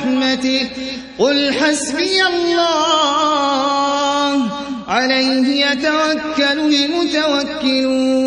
رحمته. قل حسبي الله. عليه يتوكل المتوكلون.